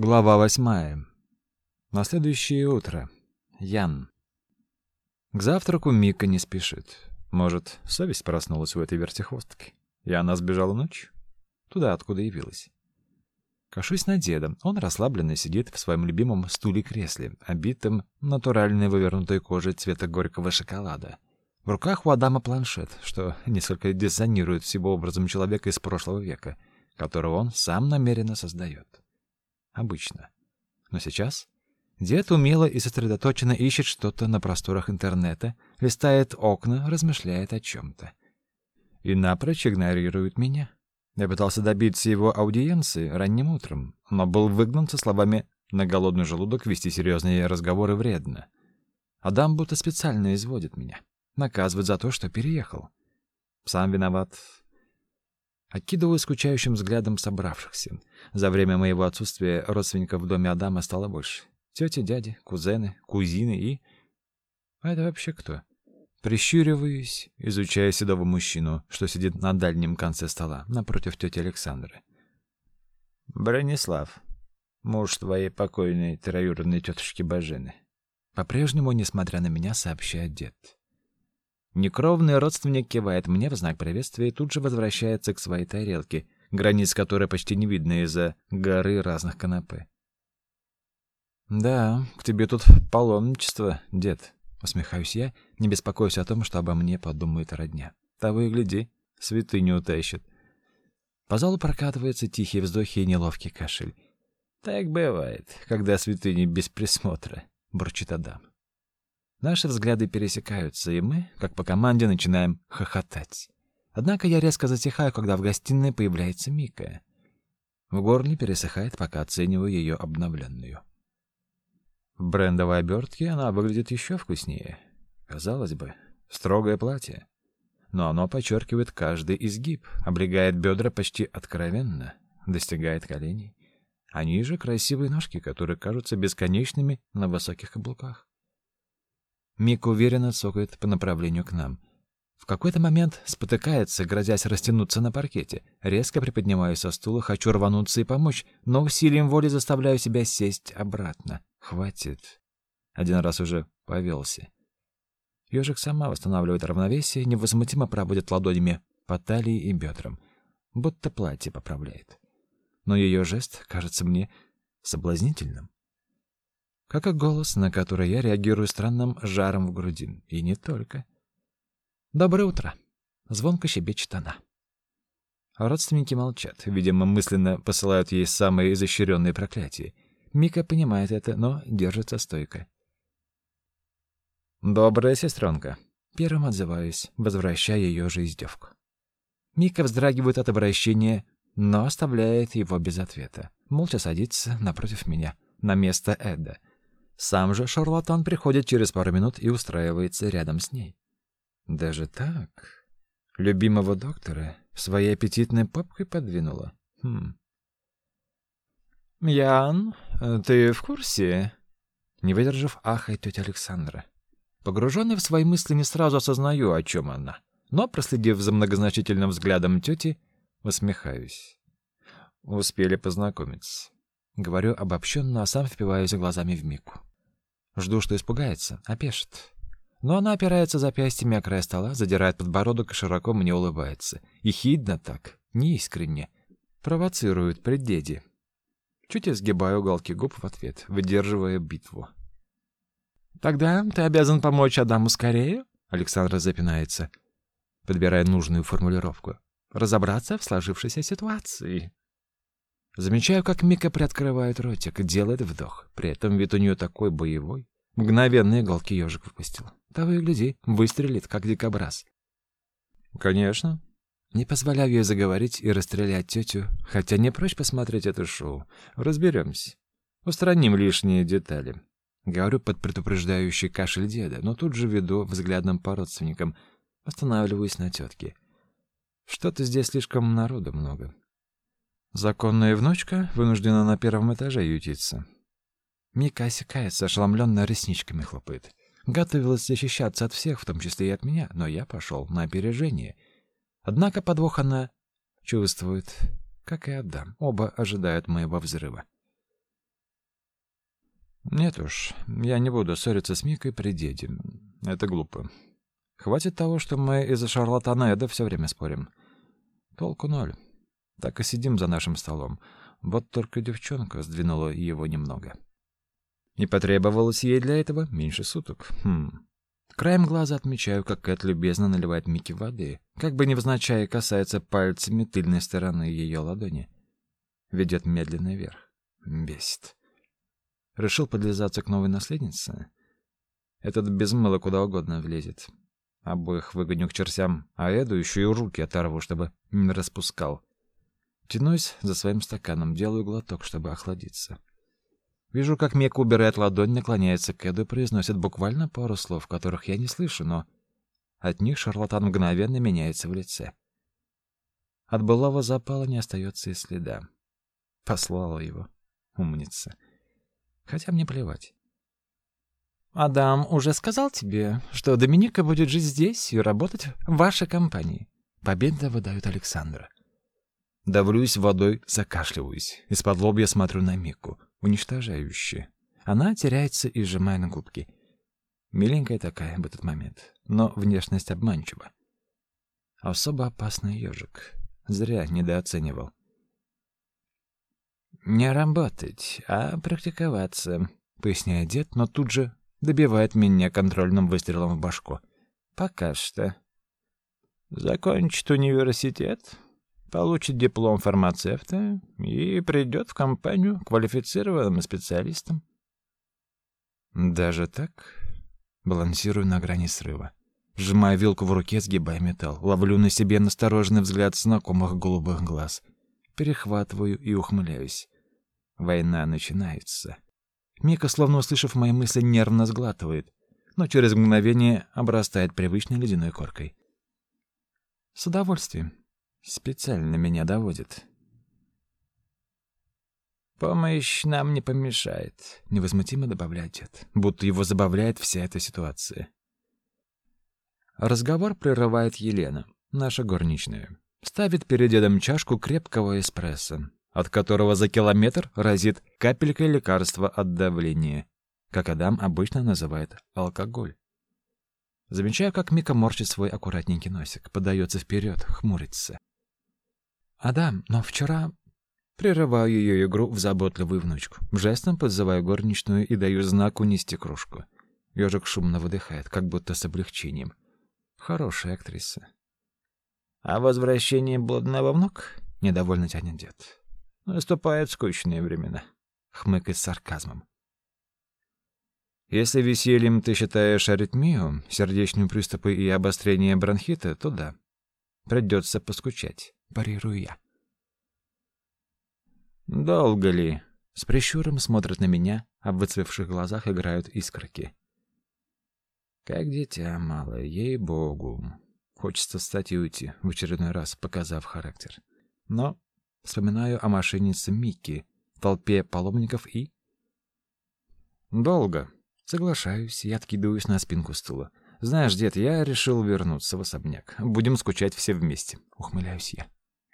Глава восьмая. На следующее утро. Ян. К завтраку Мика не спешит. Может, совесть проснулась у этой вертихвостки, и она сбежала ночью? Туда, откуда явилась. Кашусь на деда. Он расслабленно сидит в своем любимом стуле-кресле, обитом натуральной вывернутой кожей цвета горького шоколада. В руках у Адама планшет, что несколько диссонирует с его образом человека из прошлого века, которого он сам намеренно создает обычно. Но сейчас дед умело и сосредоточенно ищет что-то на просторах интернета, листает окна, размышляет о чем-то. И напрочь игнорирует меня. Я пытался добиться его аудиенции ранним утром, но был выгнан со словами «на голодный желудок вести серьезные разговоры вредно». Адам будто специально изводит меня, наказывает за то, что переехал. Сам виноват, Окидываю скучающим взглядом собравшихся. За время моего отсутствия родственников в доме Адама стало больше. Тети, дяди, кузены, кузины и... А это вообще кто? Прищуриваюсь, изучая седого мужчину, что сидит на дальнем конце стола, напротив тети Александры. Бронислав, муж твоей покойной троюродной тетушки Бажены. По-прежнему, несмотря на меня, сообщает дед. Некровный родственник кивает мне в знак приветствия и тут же возвращается к своей тарелке, границ которой почти не видно из-за горы разных канапе. «Да, к тебе тут паломничество, дед», — усмехаюсь я, не беспокоюсь о том, что обо мне подумает родня. «Того и гляди, святыню утащит». По залу прокатывается тихие вздохи и неловкий кашель. «Так бывает, когда святыни без присмотра», — бурчит Адам. Наши взгляды пересекаются, и мы, как по команде, начинаем хохотать. Однако я резко затихаю, когда в гостиной появляется Мика. В горле пересыхает, пока оцениваю ее обновленную. В брендовой обертке она выглядит еще вкуснее. Казалось бы, строгое платье. Но оно подчеркивает каждый изгиб, облегает бедра почти откровенно, достигает коленей. А ниже красивые ножки, которые кажутся бесконечными на высоких каблуках. Мик уверенно цокает по направлению к нам. В какой-то момент спотыкается, грозясь растянуться на паркете. Резко приподнимаюсь со стула, хочу рвануться и помочь, но усилием воли заставляю себя сесть обратно. Хватит. Один раз уже повелся. Ёжик сама восстанавливает равновесие, невозмутимо проводит ладонями по талии и бедрам, будто платье поправляет. Но ее жест кажется мне соблазнительным как и голос, на который я реагирую странным жаром в груди. И не только. «Доброе утро!» — звонко щебечет она. Родственники молчат, видимо, мысленно посылают ей самые изощренные проклятия. Мика понимает это, но держится стойко. «Добрая сестренка!» Первым отзываюсь, возвращая ее же издевку. Мика вздрагивает от обращения, но оставляет его без ответа. Молча садится напротив меня, на место Эда — сам же шарлатан приходит через пару минут и устраивается рядом с ней. Даже так? Любимого доктора своей аппетитной попкой подвинула? Хм. «Ян, ты в курсе?» Не выдержав, ахает тетя Александра. Погруженный в свои мысли, не сразу осознаю, о чем она. Но, проследив за многозначительным взглядом тети, усмехаюсь. Успели познакомиться. Говорю обобщенно, а сам впиваюсь глазами в Мику. Жду, что испугается, опешит. Но она опирается запястьями о край стола, задирает подбородок и широко мне улыбается. И хидно так, неискренне. Провоцирует преддеди. Чуть изгибаю уголки губ в ответ, выдерживая битву. «Тогда ты обязан помочь Адаму скорее?» Александра запинается, подбирая нужную формулировку. «Разобраться в сложившейся ситуации». Замечаю, как Мика приоткрывает ротик, делает вдох. При этом вид у нее такой боевой. Мгновенно иголки ежик выпустил. Того и гляди, выстрелит, как дикобраз. Конечно. Не позволяю ей заговорить и расстрелять тетю, хотя не прочь посмотреть это шоу. Разберемся. Устраним лишние детали. Говорю под предупреждающий кашель деда, но тут же веду взглядом по родственникам. Останавливаюсь на тетке. Что-то здесь слишком народу много. Законная внучка вынуждена на первом этаже ютиться. Мика осекается, ошеломленно ресничками хлопает. Готовилась защищаться от всех, в том числе и от меня, но я пошел на опережение. Однако подвох она чувствует, как и Адам. Оба ожидают моего взрыва. Нет уж, я не буду ссориться с Микой при деде. Это глупо. Хватит того, что мы из-за шарлатана Эда все время спорим. Толку ноль. Так и сидим за нашим столом. Вот только девчонка сдвинула его немного. Не потребовалось ей для этого меньше суток. Хм. Краем глаза отмечаю, как Кэт любезно наливает Микки воды, как бы невзначай касается пальцами тыльной стороны ее ладони. Ведет медленно вверх. Бесит. Решил подлизаться к новой наследнице? Этот без мыла куда угодно влезет. Обоих выгоню к чертям, а Эду еще и руки оторву, чтобы не распускал. Тянусь за своим стаканом, делаю глоток, чтобы охладиться. Вижу, как Мека убирает ладонь, наклоняется к Эду и произносит буквально пару слов, которых я не слышу, но от них шарлатан мгновенно меняется в лице. От былого запала не остается и следа. Послала его. Умница. Хотя мне плевать. «Адам уже сказал тебе, что Доминика будет жить здесь и работать в вашей компании?» Победа выдают Александра. Давлюсь водой, закашливаюсь. Из-под лобья смотрю на Мику, уничтожающе. Она теряется и сжимая на губки. Миленькая такая в этот момент, но внешность обманчива. Особо опасный ежик. Зря недооценивал. «Не работать, а практиковаться», — поясняет дед, но тут же добивает меня контрольным выстрелом в башку. «Пока что». «Закончит университет, получит диплом фармацевта и придет в компанию квалифицированным специалистом. Даже так? Балансирую на грани срыва. Сжимаю вилку в руке, сгибая металл. Ловлю на себе настороженный взгляд знакомых голубых глаз. Перехватываю и ухмыляюсь. Война начинается. Мика, словно услышав мои мысли, нервно сглатывает, но через мгновение обрастает привычной ледяной коркой. С удовольствием. Специально меня доводит. «Помощь нам не помешает», — невозмутимо добавляет дед, будто его забавляет вся эта ситуация. Разговор прерывает Елена, наша горничная. Ставит перед дедом чашку крепкого эспрессо, от которого за километр разит капелькой лекарства от давления, как Адам обычно называет алкоголь. Замечаю, как Мика морщит свой аккуратненький носик, подается вперед, хмурится. «Адам, но вчера...» Прерываю ее игру в заботливую внучку. Жестом подзываю горничную и даю знак унести кружку. Ежик шумно выдыхает, как будто с облегчением. Хорошая актриса. «А возвращение блудного внук?» — недовольно тянет дед. «Наступают скучные времена», — хмыкает с сарказмом. «Если весельем ты считаешь аритмию, сердечные приступы и обострение бронхита, то да. Придется поскучать парирую я. «Долго ли?» С прищуром смотрят на меня, а в выцвевших глазах играют искорки. Как дитя малое, ей-богу. Хочется встать и уйти, в очередной раз показав характер. Но вспоминаю о мошеннице Микки, толпе паломников и... Долго. Соглашаюсь и откидываюсь на спинку стула. Знаешь, дед, я решил вернуться в особняк. Будем скучать все вместе. Ухмыляюсь я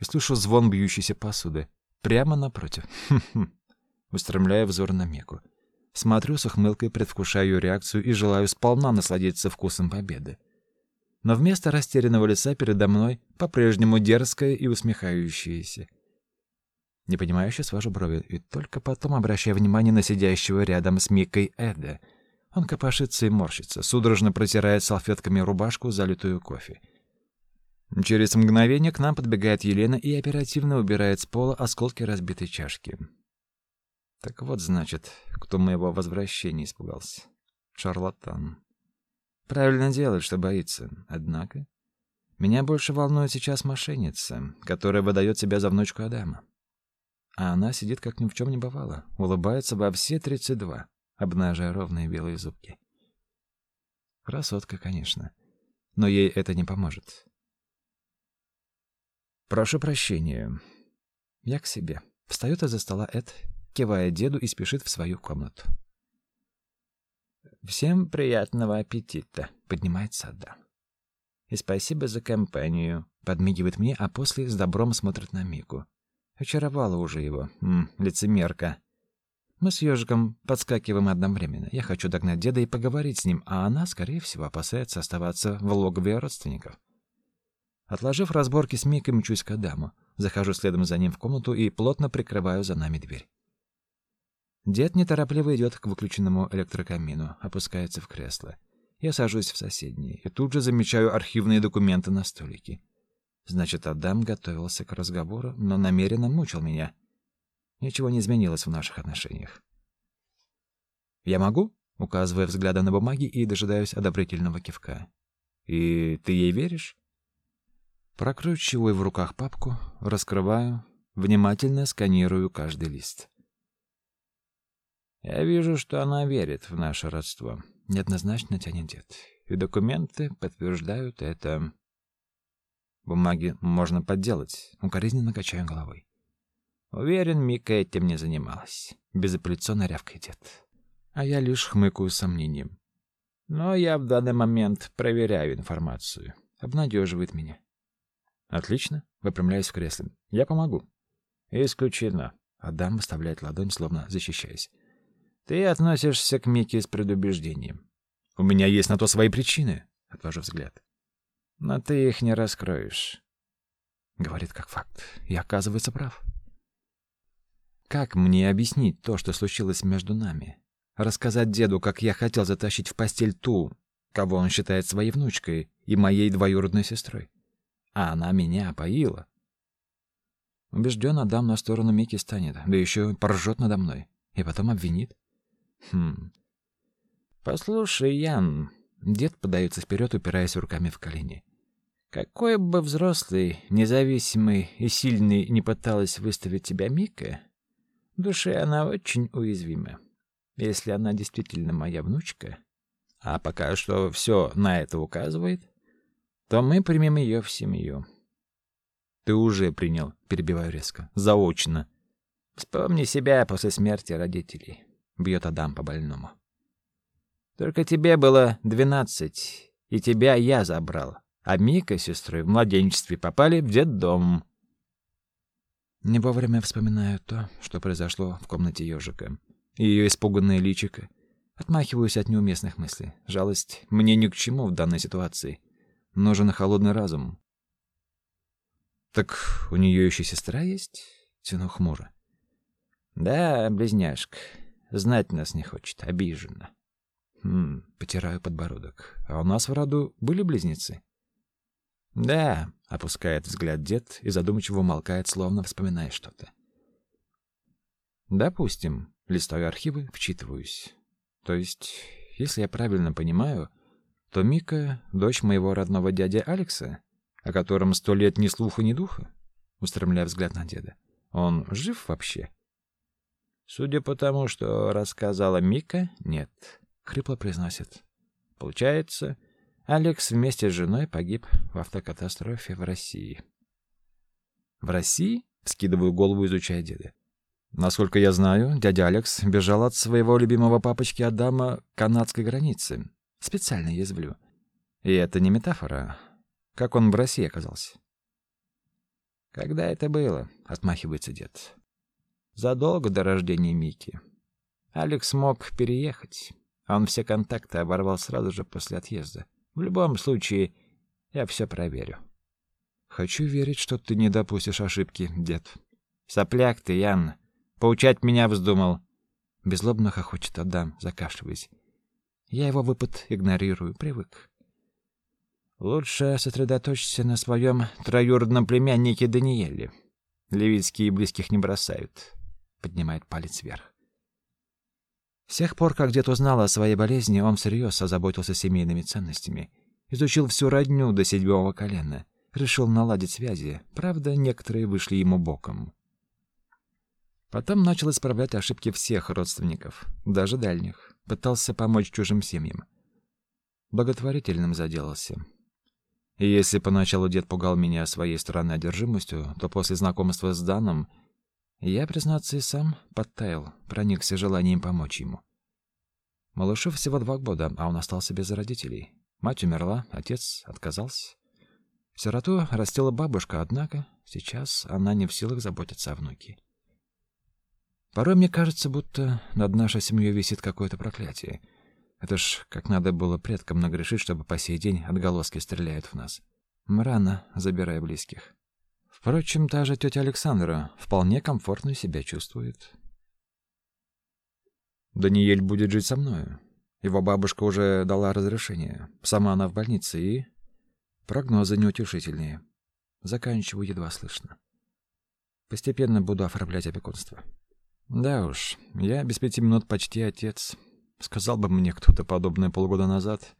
и слышу звон бьющейся посуды. Прямо напротив. Хм-хм. Устремляю взор на Меку. Смотрю с ухмылкой, предвкушаю реакцию и желаю сполна насладиться вкусом победы. Но вместо растерянного лица передо мной по-прежнему дерзкое и усмехающееся. Непонимающе свожу брови и только потом обращаю внимание на сидящего рядом с Микой Эда. Он копошится и морщится, судорожно протирает салфетками рубашку, залитую кофе. Через мгновение к нам подбегает Елена и оперативно убирает с пола осколки разбитой чашки. Так вот, значит, кто моего возвращения испугался. Шарлатан. Правильно делает, что боится. Однако, меня больше волнует сейчас мошенница, которая выдает себя за внучку Адама. А она сидит, как ни в чем не бывало, улыбается во все тридцать два, обнажая ровные белые зубки. Красотка, конечно, но ей это не поможет. Прошу прощения. Я к себе. Встает из-за стола Эд, кивая деду и спешит в свою комнату. Всем приятного аппетита, поднимается Адам. И спасибо за компанию, подмигивает мне, а после с добром смотрит на Мику. Очаровала уже его, М, лицемерка. Мы с ежиком подскакиваем одновременно. Я хочу догнать деда и поговорить с ним, а она, скорее всего, опасается оставаться в логове родственников. Отложив разборки с Микой, мчусь к Адаму. Захожу следом за ним в комнату и плотно прикрываю за нами дверь. Дед неторопливо идет к выключенному электрокамину, опускается в кресло. Я сажусь в соседнее и тут же замечаю архивные документы на столике. Значит, Адам готовился к разговору, но намеренно мучил меня. Ничего не изменилось в наших отношениях. «Я могу?» — указывая взглядом на бумаги и дожидаюсь одобрительного кивка. «И ты ей веришь?» Прокручиваю в руках папку, раскрываю, внимательно сканирую каждый лист. Я вижу, что она верит в наше родство. Неоднозначно тянет дед. И документы подтверждают это. Бумаги можно подделать. Укоризненно качаю головой. Уверен, Мика этим не занималась. Безапелляционно рявкает дед. А я лишь хмыкаю сомнением. Но я в данный момент проверяю информацию. Обнадеживает меня. Отлично. Выпрямляюсь в кресле. Я помогу. Исключено. Адам выставляет ладонь, словно защищаясь. Ты относишься к Мике с предубеждением. У меня есть на то свои причины, отвожу взгляд. Но ты их не раскроешь. Говорит как факт. И оказывается прав. Как мне объяснить то, что случилось между нами? Рассказать деду, как я хотел затащить в постель ту, кого он считает своей внучкой и моей двоюродной сестрой. А она меня опоила. Убежден, Адам на сторону Мики станет, да еще поржет надо мной. И потом обвинит. Хм. Послушай, Ян, дед подается вперед, упираясь руками в колени. Какой бы взрослый, независимый и сильный не пыталась выставить тебя Мика, в душе она очень уязвима. Если она действительно моя внучка, а пока что все на это указывает, то мы примем ее в семью. Ты уже принял, перебиваю резко, заочно. Вспомни себя после смерти родителей бьет Адам по больному. Только тебе было двенадцать, и тебя я забрал, а Мика с сестрой в младенчестве попали в детдом. Не вовремя вспоминаю то, что произошло в комнате ежика, ее испуганное личико. Отмахиваюсь от неуместных мыслей. Жалость мне ни к чему в данной ситуации. Нужен холодный разум. Так у нее еще сестра есть? Тяну хмуро. Да, близняшка. Знать нас не хочет, обижена. Хм, потираю подбородок. А у нас в роду были близнецы? Да, опускает взгляд дед и задумчиво умолкает, словно вспоминая что-то. Допустим, листаю архивы, вчитываюсь. То есть, если я правильно понимаю, то Мика — дочь моего родного дяди Алекса, о котором сто лет ни слуха, ни духа? Устремляя взгляд на деда. Он жив вообще? Судя по тому, что рассказала Мика, нет, хрипло произносит. Получается, Алекс вместе с женой погиб в автокатастрофе в России. В России? Скидываю голову, изучая деда. Насколько я знаю, дядя Алекс бежал от своего любимого папочки Адама к канадской границе. Специально язвлю. И это не метафора. Как он в России оказался? Когда это было? Отмахивается дед задолго до рождения Мики. Алекс мог переехать. Он все контакты оборвал сразу же после отъезда. В любом случае, я все проверю. Хочу верить, что ты не допустишь ошибки, дед. Сопляк ты, Ян. Поучать меня вздумал. Безлобно хохочет Адам, закашливаясь. Я его выпад игнорирую, привык. Лучше сосредоточься на своем троюродном племяннике Даниэле. Левицкие близких не бросают поднимает палец вверх. С тех пор, как дед узнал о своей болезни, он всерьез озаботился семейными ценностями, изучил всю родню до седьмого колена, решил наладить связи, правда, некоторые вышли ему боком. Потом начал исправлять ошибки всех родственников, даже дальних, пытался помочь чужим семьям. Благотворительным заделался. И если поначалу дед пугал меня своей странной одержимостью, то после знакомства с Даном я, признаться, и сам подтаял, проникся желанием помочь ему. Малышу всего два года, а он остался без родителей. Мать умерла, отец отказался. Сироту растила бабушка, однако сейчас она не в силах заботиться о внуке. Порой мне кажется, будто над нашей семьей висит какое-то проклятие. Это ж как надо было предкам нагрешить, чтобы по сей день отголоски стреляют в нас. Мрана, забирая близких. Впрочем, та же тетя Александра вполне комфортно себя чувствует. Даниэль будет жить со мною. Его бабушка уже дала разрешение. Сама она в больнице, и... Прогнозы неутешительные. Заканчиваю едва слышно. Постепенно буду оформлять опекунство. Да уж, я без пяти минут почти отец. Сказал бы мне кто-то подобное полгода назад,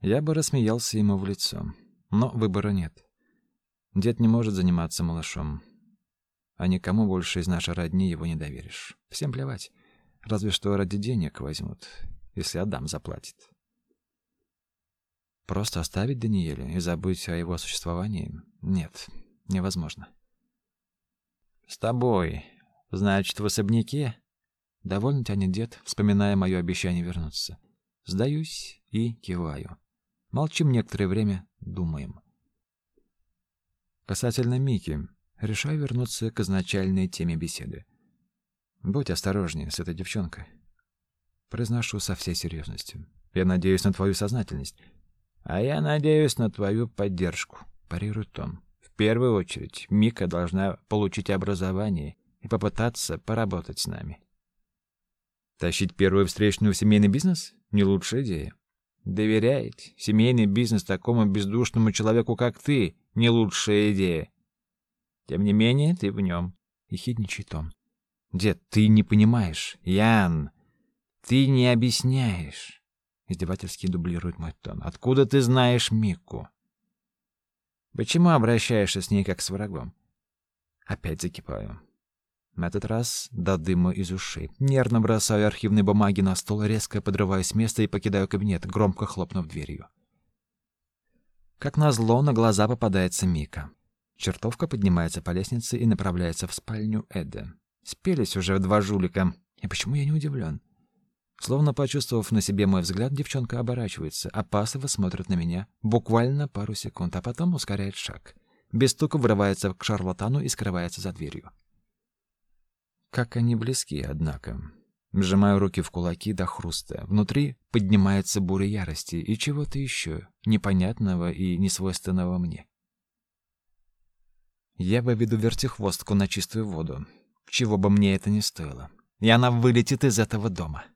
я бы рассмеялся ему в лицо. Но выбора нет. Дед не может заниматься малышом. А никому больше из нашей родни его не доверишь. Всем плевать. Разве что ради денег возьмут, если Адам заплатит. Просто оставить Даниэля и забыть о его существовании? Нет, невозможно. «С тобой. Значит, в особняке?» Довольно тянет дед, вспоминая мое обещание вернуться. Сдаюсь и киваю. Молчим некоторое время, думаем. Касательно Мики, решаю вернуться к изначальной теме беседы. Будь осторожнее с этой девчонкой. Произношу со всей серьезностью. Я надеюсь на твою сознательность. А я надеюсь на твою поддержку, парирует он. В первую очередь, Мика должна получить образование и попытаться поработать с нами. Тащить первую встречную в семейный бизнес не лучшая идея. Доверять семейный бизнес такому бездушному человеку, как ты, не лучшая идея. Тем не менее, ты в нем. Ехидничает он. Дед, ты не понимаешь. Ян, ты не объясняешь. Издевательски дублирует мой тон. Откуда ты знаешь Мику? Почему обращаешься с ней как с врагом? Опять закипаю. На этот раз до дыма из ушей. Нервно бросаю архивные бумаги на стол, резко подрываюсь с места и покидаю кабинет, громко хлопнув дверью. Как назло, на глаза попадается Мика. Чертовка поднимается по лестнице и направляется в спальню Эда. Спелись уже два жулика. И почему я не удивлен? Словно почувствовав на себе мой взгляд, девчонка оборачивается, опасливо смотрит на меня буквально пару секунд, а потом ускоряет шаг. Без стука врывается к шарлатану и скрывается за дверью. Как они близки, однако. Сжимаю руки в кулаки до хруста. Внутри поднимается буря ярости и чего-то еще, непонятного и несвойственного мне. Я выведу вертихвостку на чистую воду, чего бы мне это ни стоило. И она вылетит из этого дома.